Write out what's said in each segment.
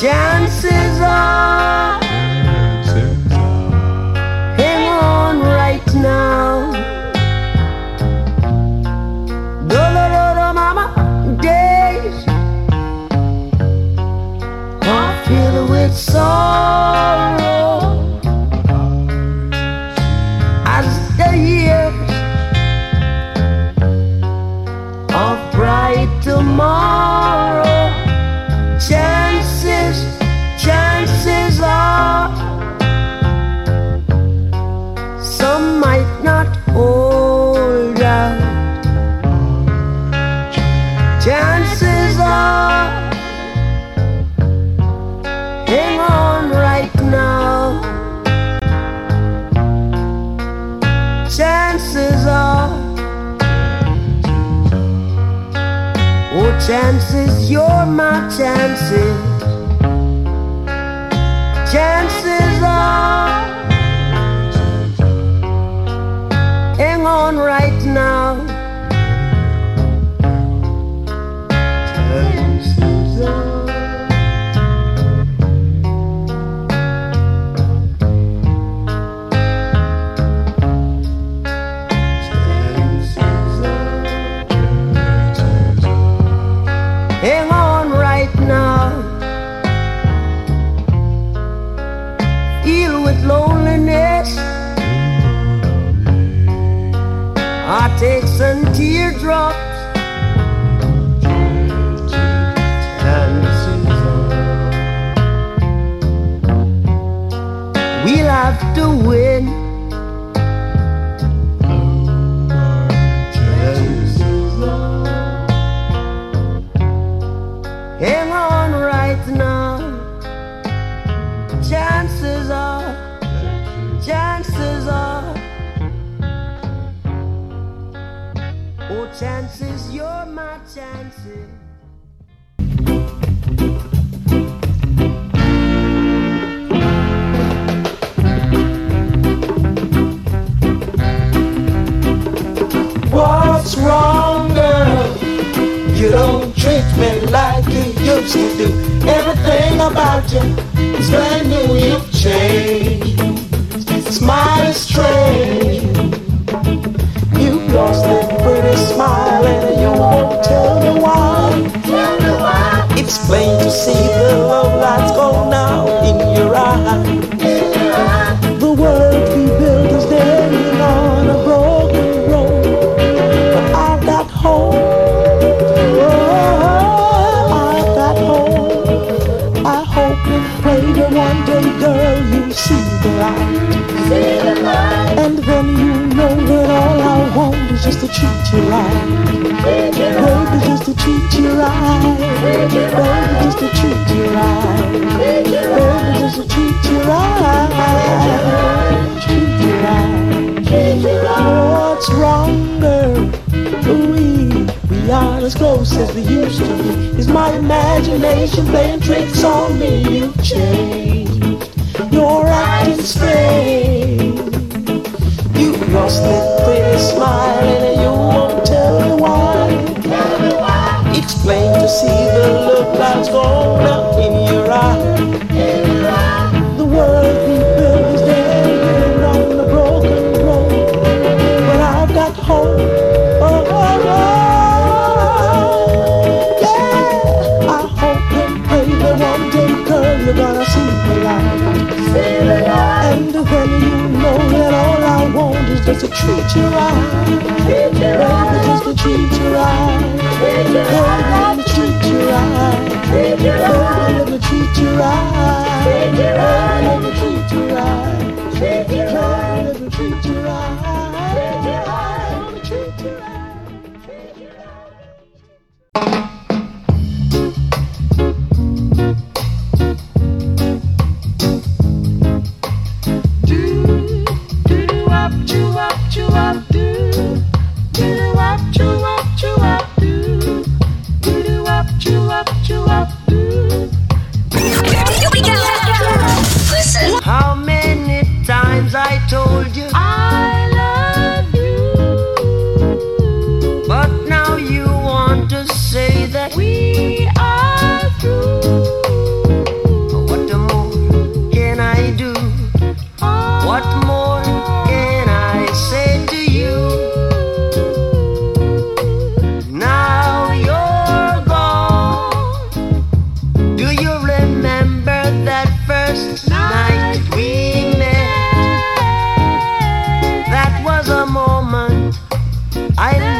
Chances are, Oh, chances, you're my chances. What's wrong, girl? You don't treat me like you used to do. Everything about you is brand new. You've changed. Smile is strange. You've lost that smile and you won't tell me why. Tell me why. It's plain to see the love lights go now in treat you right. Baby, just to treat you right. Baby, just to treat you right. Baby, just to treat you right. Treat you right. What's wrong, girl? We, we aren't as close as we used to be. Is my imagination playing tricks on me? You've changed. You're acting strange. You lost that pretty smile see the look that's gone out in your eye. The world we built is standing on a broken road, but I've got hope. Oh, yeah. I hope and pray that one day, girl, you're gonna see the light. And then you know that all I want is just to treat you right. Baby, just to treat you right. Baby, to treat you right. To treat you right. Treat you right. I'm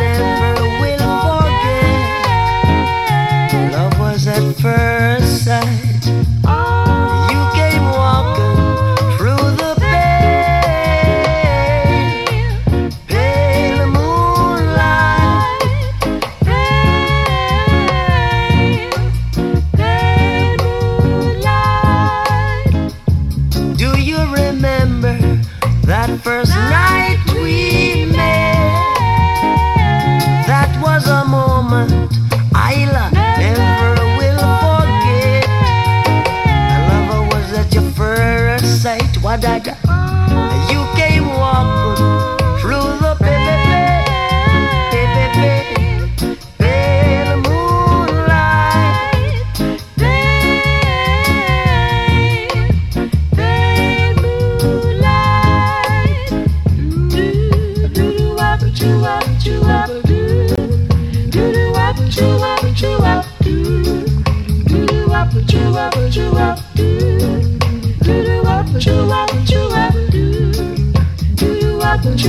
Bend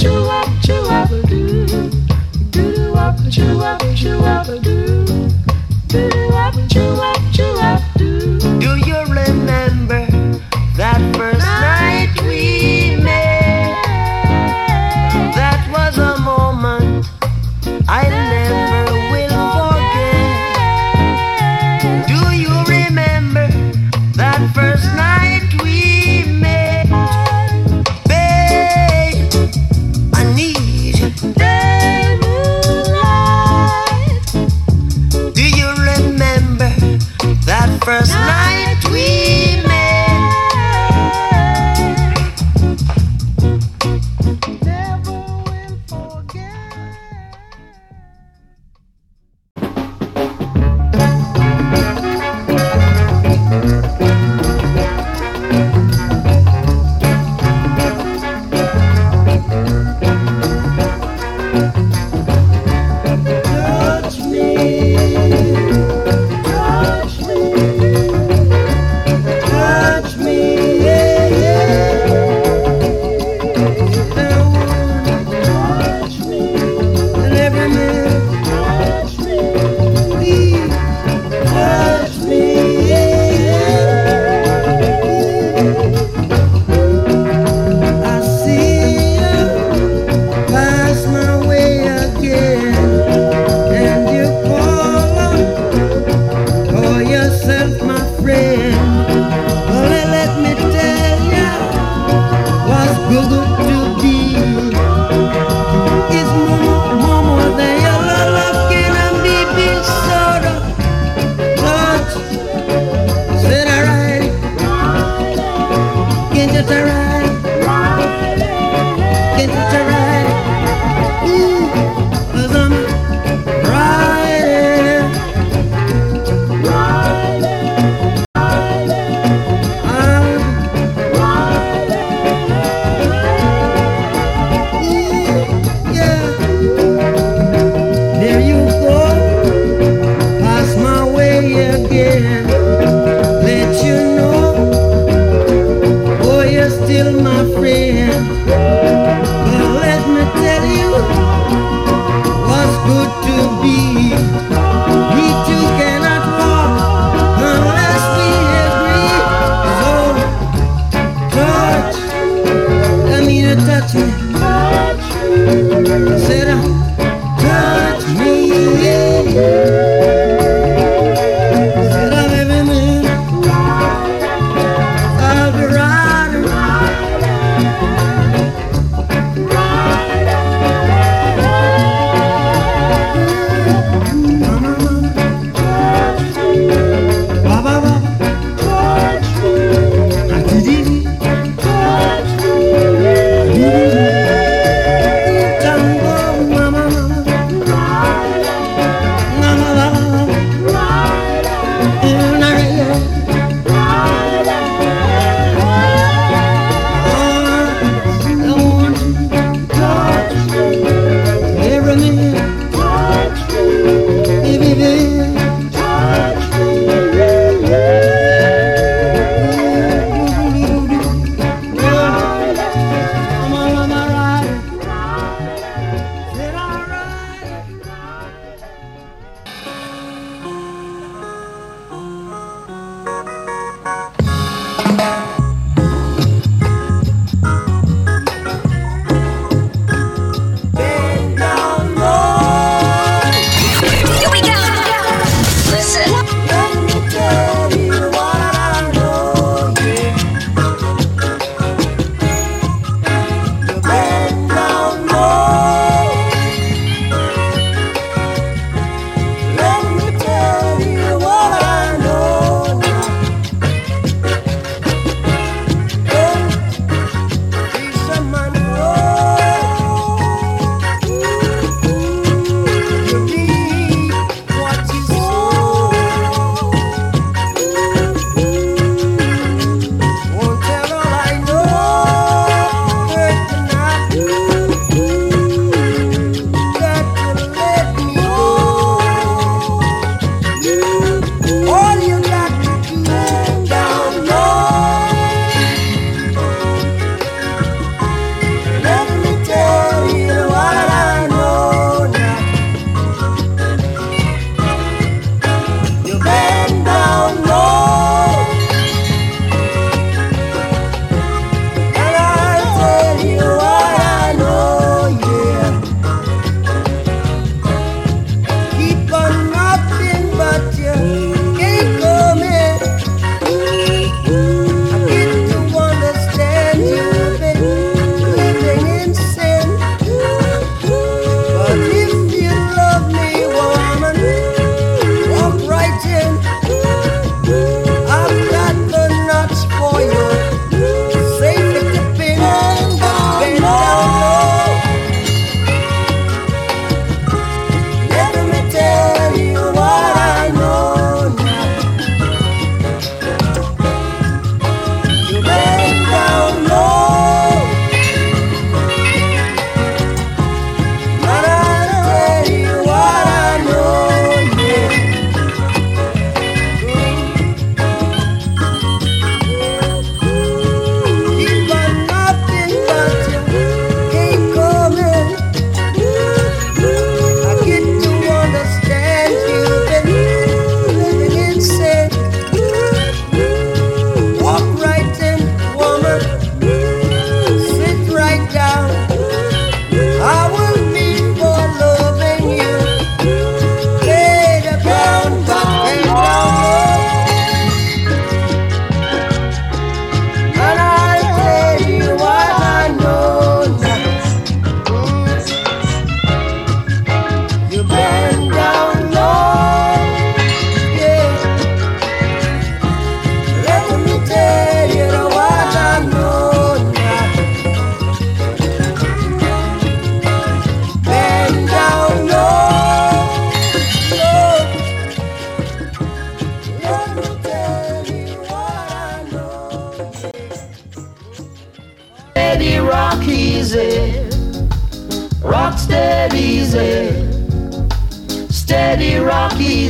down low.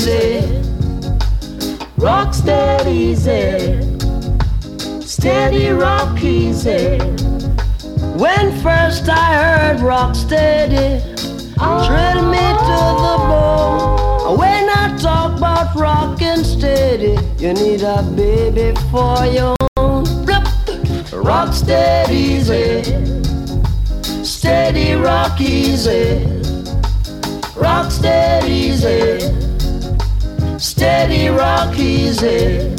Easy. Rock steady, easy. Steady, rock easy. When first I heard rock steady, oh. thrill me to the bone. When I talk about rockin' steady, you need a baby for your own. Rock steady, easy. Steady, rock easy. Rock steady, easy. Steady, rock easy.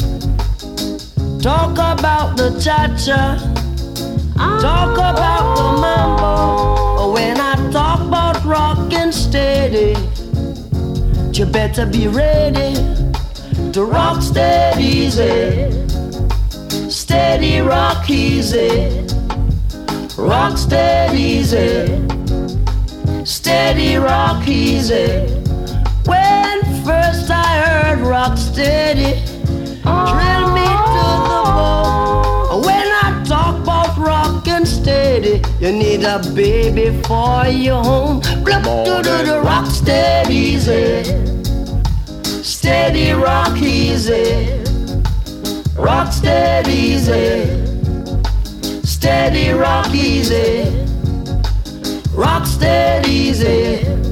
Talk about the cha-cha. Talk about the mambo. When I talk about rockin' steady, you better be ready to rock steady, easy. Steady, rock easy. Rock steady, easy. Steady, rock easy. When first I heard rock steady, drill me to the bone. When I talk about rockin' steady, you need a baby for your home. Blup to the rock steady, easy. Steady, rock easy. Rock steady, easy. Steady, rock easy. Rock steady, easy.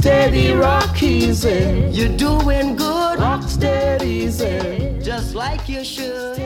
Steady, rock easy. You're doing good. Rock steady, easy. Just like you should.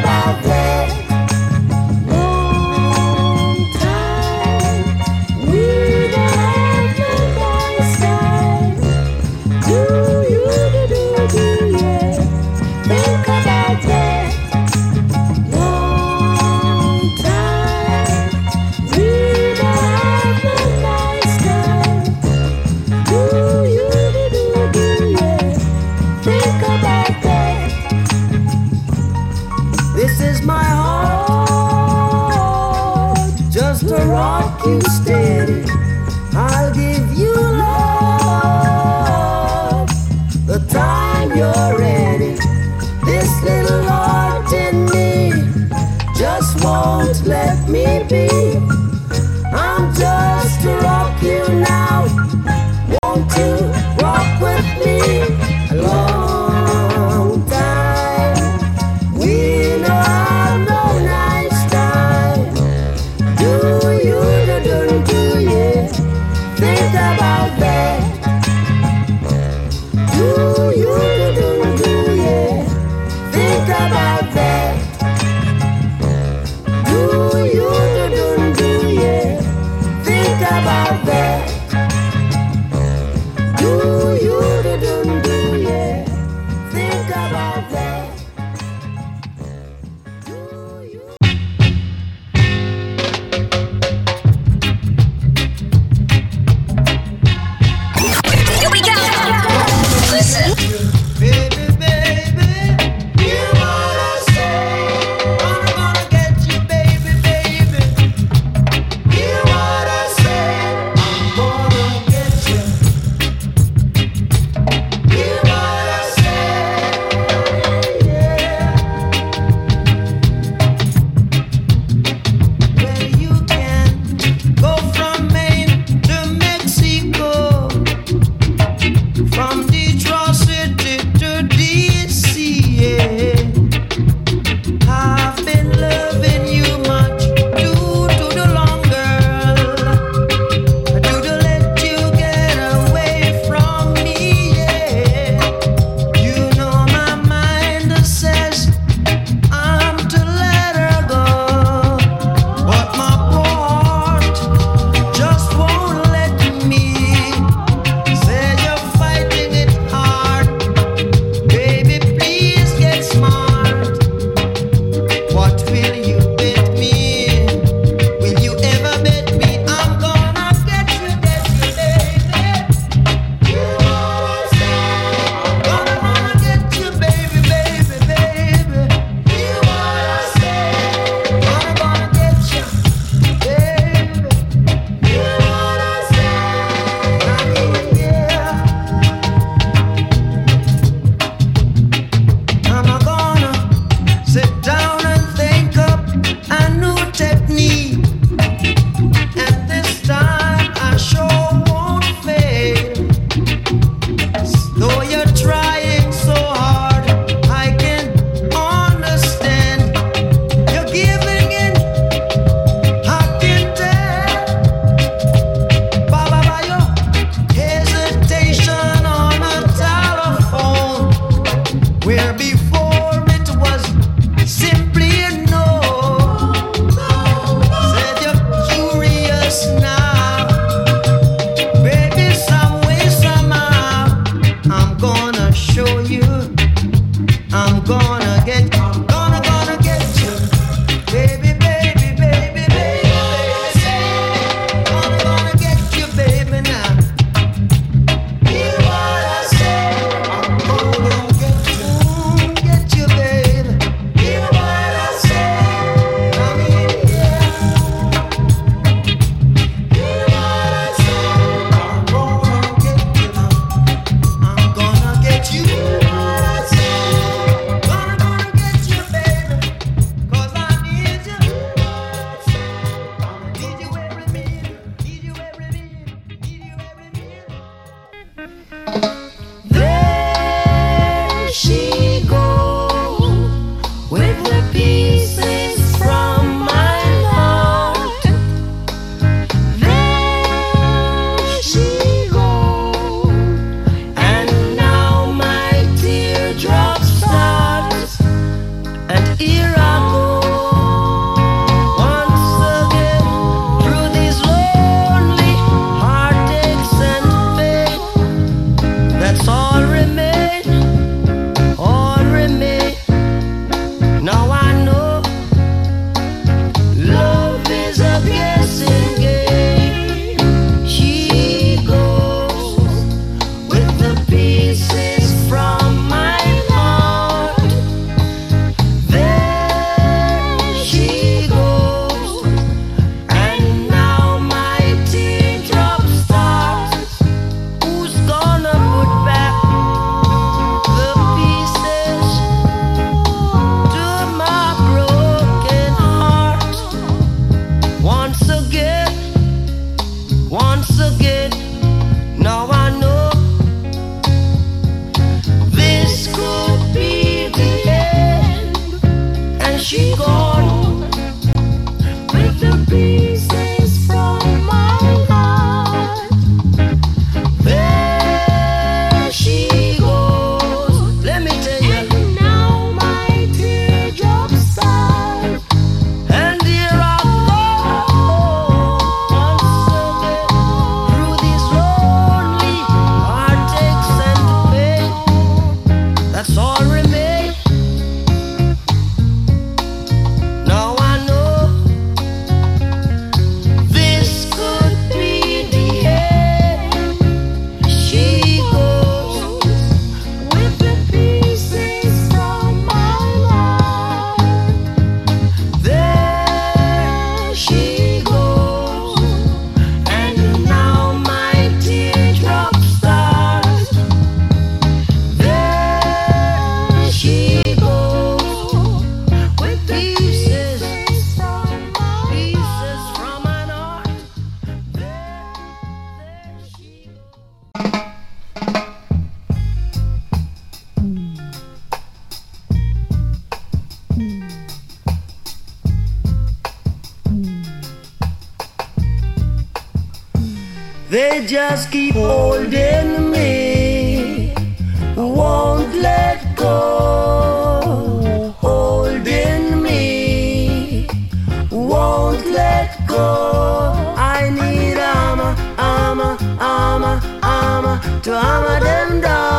About that? just keep holding me. Won't let go. Holding me. Won't let go. I need armor, armor, armor, armor to armor them down.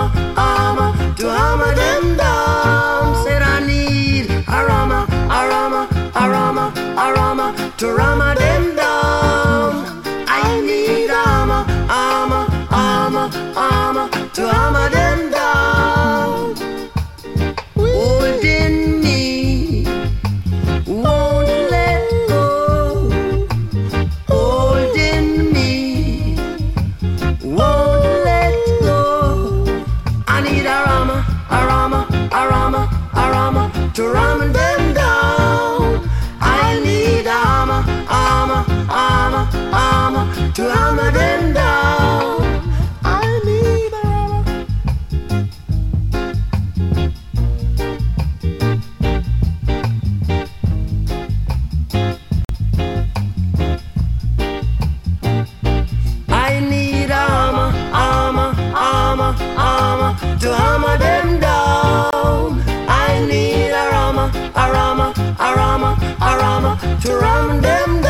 넘어 to run them down.